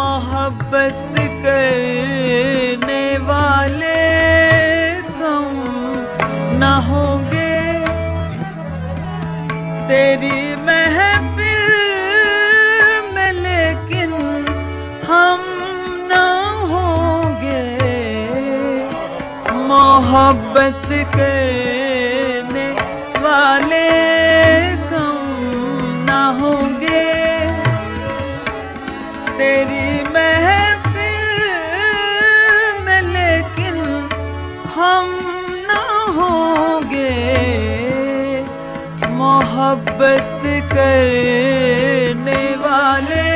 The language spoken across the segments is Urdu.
محبت کرنے والے کم نہ ہوں گے تیری محفل میں لیکن ہم نہ ہوں گے۔ محبت کرنے والے محبت کرنے والے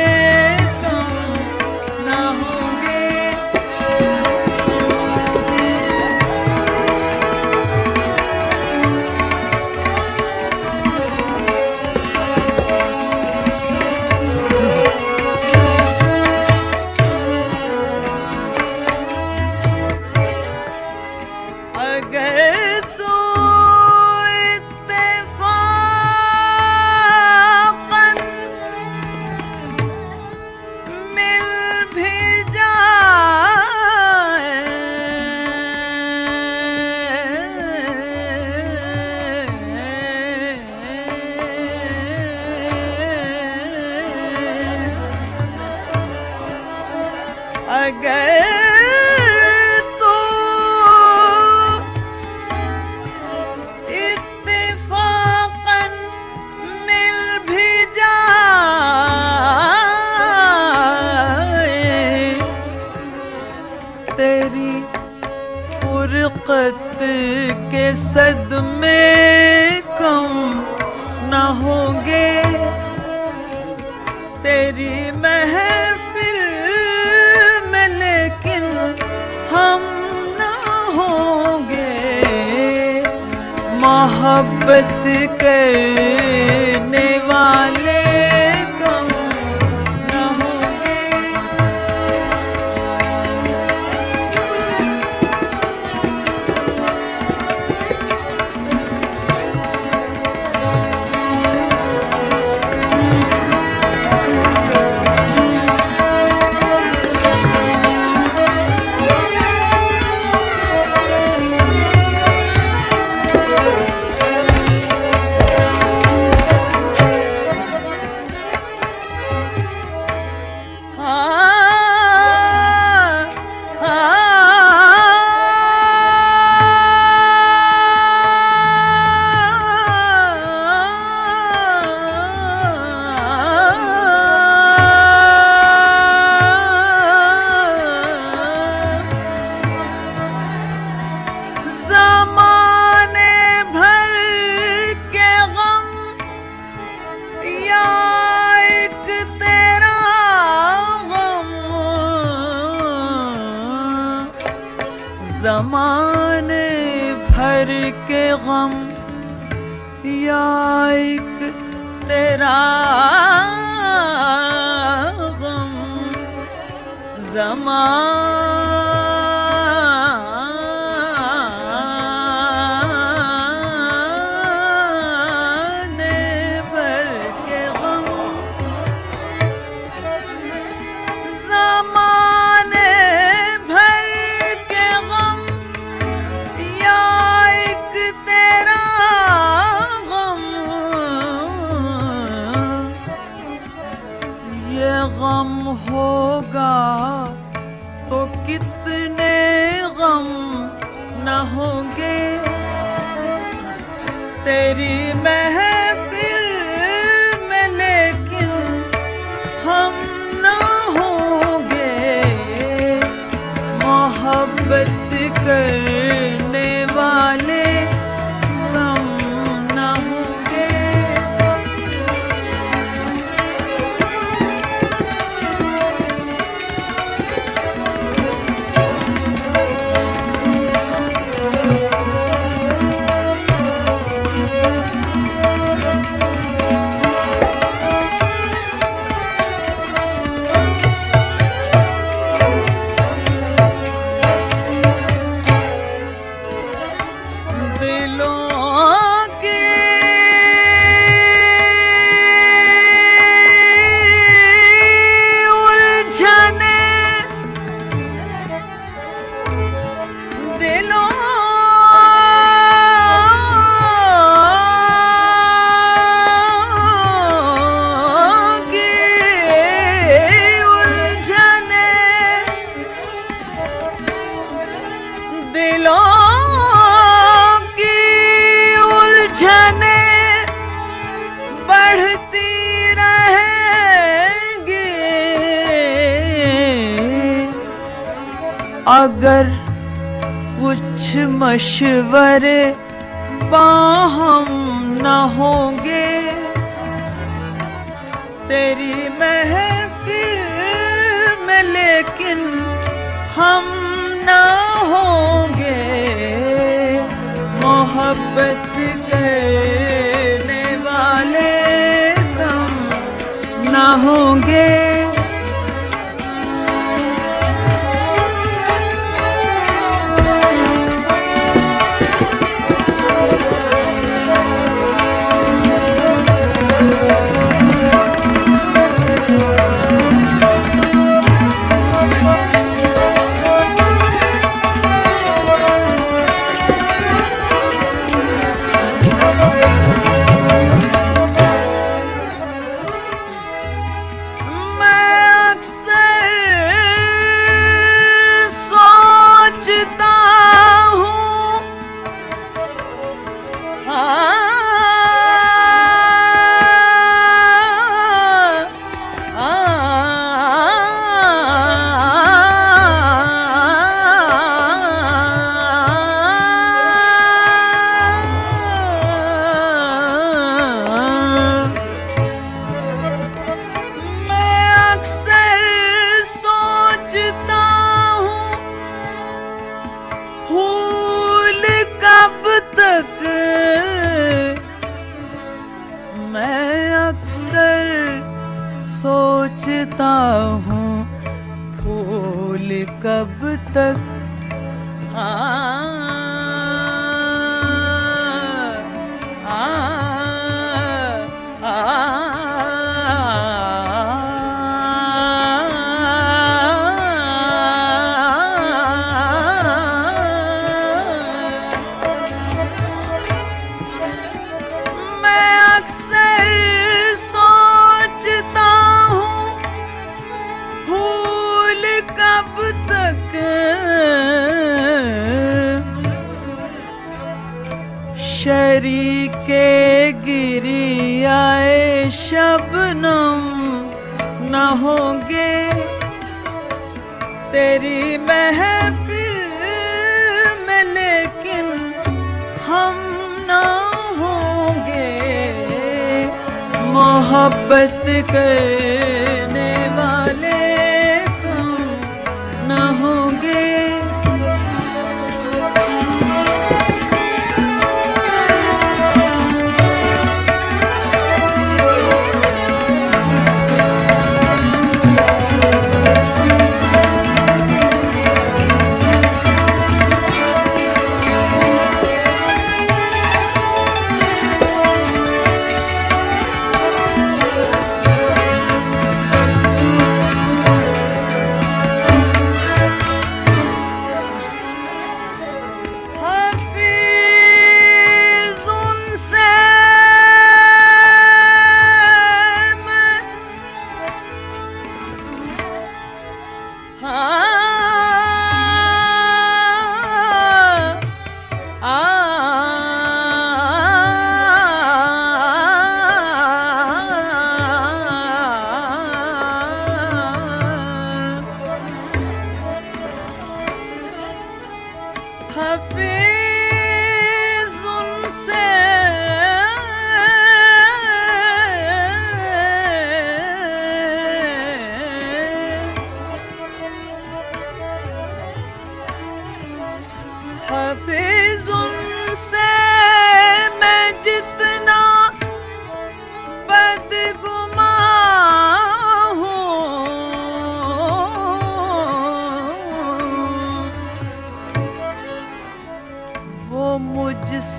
گئے محبت کر زمانے بھر کے غم یا ایک تیرا غم۔ زمان ہوگا تو کتنے غم نہ ہوں گے تیری محفل میں لیکن ہم نہ ہوں گے محبت کر جانے بڑھتی رہیں گے۔ اگر کچھ مشورے باہم نہ ہوں گے، تیری محفیر میں لیکن ہم نہ ہوں گے۔ محبت نہ ہوں گے۔ تیری محفل میں لیکن ہم نہ ہوں گے۔ محبت کے ہاں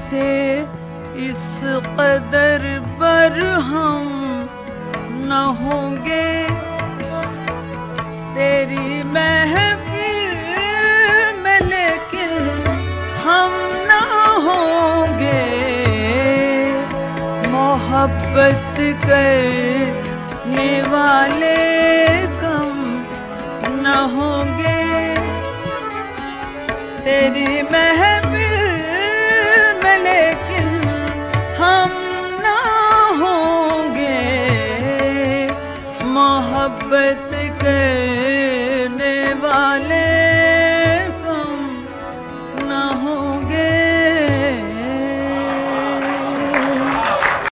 سے اس قدر برہم نہ ہوں گے۔ تیری محفل میں لیکن ہم نہ ہوں گے۔ محبت کرنے والے کم نہ ہوں گے۔ تیری محفل میں لیکن ہم نہ ہوں گے۔ محبت